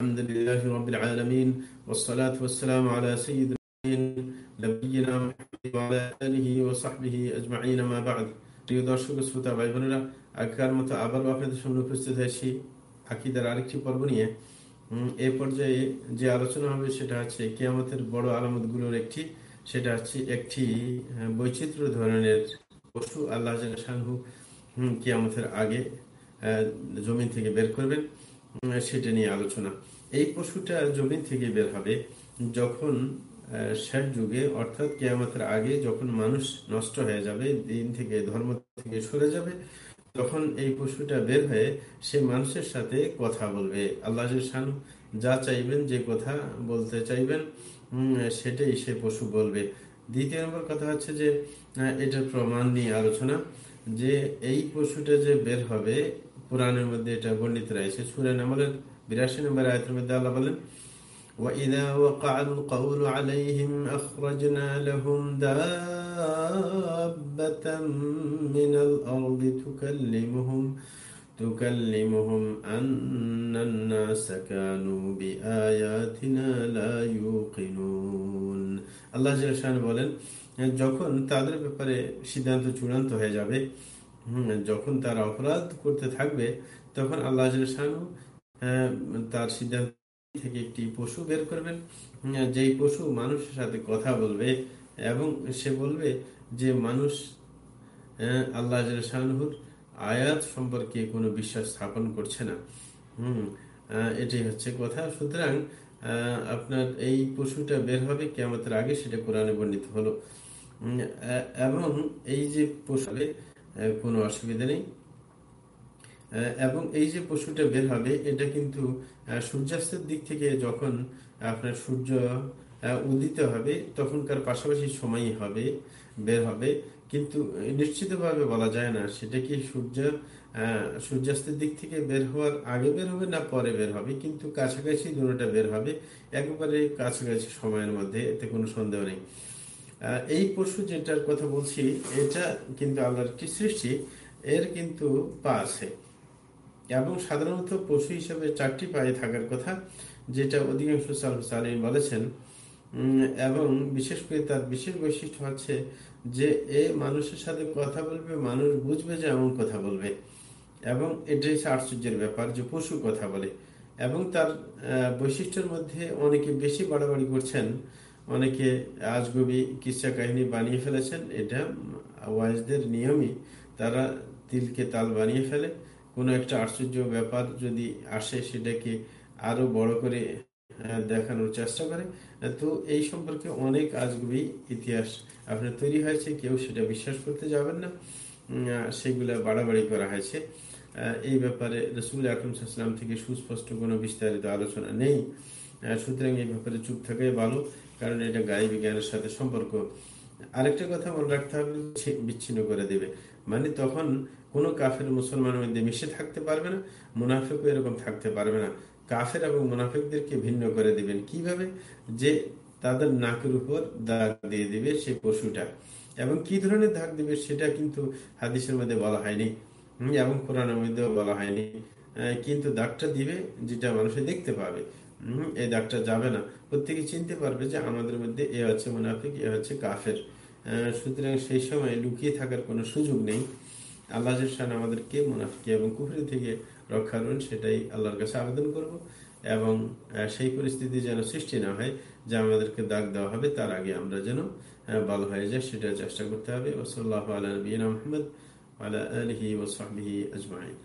الحمد لله رب العالمين والصلاة والسلام على سيد نبينا محمد وعلى آله وصحبه أجمعين ما بعد প্রিয় দর্শক শ্রোতা ভাই বোনেরা আগেকার মতো আবারও আপনাদের সামনে উপস্থিত হয়েছি আকিদার আরেকটি পর্ব নিয়ে এ পর্যায়ে যে আলোচনা হবে সেটা হচ্ছে কেয়ামতের বড় আলামতগুলোর একটি সেটা হচ্ছে একটি বৈচিত্র্য ধরনের পশু আল্লাহ শাহু কিয়ামতের আগে জমিন থেকে বের করবেন সেটা নিয়ে আলোচনা। এই পশুটা জমিন থেকে বের হবে যখন ষাট যুগে, অর্থাৎ কেয়ামতের আগে যখন মানুষ নষ্ট হয়ে যাবে, দিন থেকে, ধর্ম থেকে সরে যাবে, তখন এই পশুটা বের হয়ে সে মানুষের সাথে কথা বলবে। আল্লাহ যা চাইবেন, যে কথা বলতে চাইবেন সেটাই সে পশু বলবে। দ্বিতীয় নম্বর কথা হচ্ছে যে এটার প্রমাণ নিয়ে আলোচনা, যে এই পশুটা যে বের হবে কোরআনের মধ্যে এটা বর্ণিত রয়েছে সুরেন আমলের বিরাশি নম্বর আয়তের মধ্যে আল্লাহ বলেন وإذا وقع القول عليهم أخرجنا لهم دابة من الأرض تكلمهم تكلمهم أن الناس كانوا بآياتنا لا يوقنون আল্লাহ জাহান বলেন যখন তাদের ব্যাপারে সিদ্ধান্ত চূড়ান্ত হয়ে যাবে যখন তারা অপরাধ করতে থাকবে, তখন আল্লাহ তার সিদ্ধান্ত থেকে একটি পশু বের করবেন। যেই পশু মানুষের সাথে কথা বলবে এবং সে বলবে যে, মানুষ আল্লাহ শাহনুর আয়াত সম্পর্কে কোনো বিশ্বাস স্থাপন করছে না। হম এটাই হচ্ছে কথা। সুতরাং আপনার এই পশুটা বের হবে কেমতের আগে, সেটা কোরআনে বর্ণিত হলো। এবং এই যে পশু কোনো অসুবিধা নেই। এবং এই যে পশুটা বের হবে, এটা কিন্তু সূর্যাস্তের দিক থেকে যখন আপনার সূর্য উদিত হবে, তখনকার পাশাপাশি সময়ই হবে, বের হবে। কিন্তু নিশ্চিতভাবে বলা যায় না, সেটা কি সূর্য সূর্যাস্তের দিক থেকে বের হওয়ার আগে বের হবে না পরে বের হবে? কিন্তু কাছাকাছি দুটোটা বের হবে, একেবারে কাছাকাছি সময়ের মধ্যে, এতে কোনো সন্দেহ নেই। এই পশু যেটার কথা বলছি, এটা কিন্তু আল্লাহর একটি সৃষ্টি, এর কিন্তু পা আছে। এবং সাধারণত পশু হিসেবে চারটি পায়ে থাকার কথা, যেটা অধিকাংশ সালিম বলেছেন। এবং বিশেষ করে তার বিশেষ বৈশিষ্ট্য হচ্ছে যে, এ মানুষের সাথে কথা বলবে, মানুষ বুঝবে যে এমন কথা বলবে। এবং এটাই হচ্ছে আশ্চর্যের ব্যাপার যে পশু কথা বলে। এবং তার বৈশিষ্ট্যের মধ্যে অনেকে বেশি বাড়াবাড়ি করছেন অনেকে আজগবি কিসা কাহিনী বানিয়ে ফেলেছেন। এটা ওয়াইজদের নিয়মই। তারা তিলকে তাল বানিয়ে ফেলে। কোনো একটা আশ্চর্য ব্যাপার যদি আসে, সেটাকে আরও বড় করে দেখানোর চেষ্টা করে। তো এই সম্পর্কে অনেক আজগুবি ইতিহাস আপনার তৈরি হয়েছে। কেউ সেটা বিশ্বাস করতে যাবেন না। সেগুলো বাড়াবাড়ি করা হয়েছে। এই ব্যাপারে রসুল আকরমসাল্লাম থেকে সুস্পষ্ট কোনো বিস্তারিত আলোচনা নেই। সুতরাং এই ব্যাপারে চুপ থাকাই ভালো। কারণ এটা গায়ে বিজ্ঞানের সাথে সম্পর্ক। আরেকটা কথা মনে রাখতে হবে বিচ্ছিন্ন করে দেবে। মানে তখন কোনো কাফের মুসলমানের মধ্যে মিশে থাকতে পারবে না, মুনাফিকও এরকম থাকতে পারবে না। কাফের এবং মুনাফিকদেরকে ভিন্ন করে দিবেন। কীভাবে? যে তাদের নাকের উপর দাগ দিয়ে দিবে সেই পশুটা। এবং কি ধরনের দাগ দিবে সেটা কিন্তু হাদিসের মধ্যে বলা হয়নি, এবং কোরআনের মধ্যেও বলা হয়নি। কিন্তু দাগটা দিবে যেটা মানুষে দেখতে পাবে। এই দাগটা যাবে না। প্রত্যেকে চিনতে পারবে যে আমাদের মধ্যে এ হচ্ছে মুনাফিক, এ হচ্ছে কাফের। সুতরাং সেই সময় লুকিয়ে থাকার কোনো সুযোগ নেই। আল্লাহ আমাদেরকে মুনাফিকে এবং কুফরি থেকে রক্ষা করুন, সেটাই আল্লাহর কাছে আবেদন করব। এবং সেই পরিস্থিতি যেন সৃষ্টি না হয়, যে আমাদেরকে দাগ দেওয়া হবে, তার আগে আমরা যেন ভালো হয়ে যায় সেটা চেষ্টা করতে হবে। ওসল্লাহ আলা মোহাম্মদ আলা আলহি ওসাহি আজমাইন।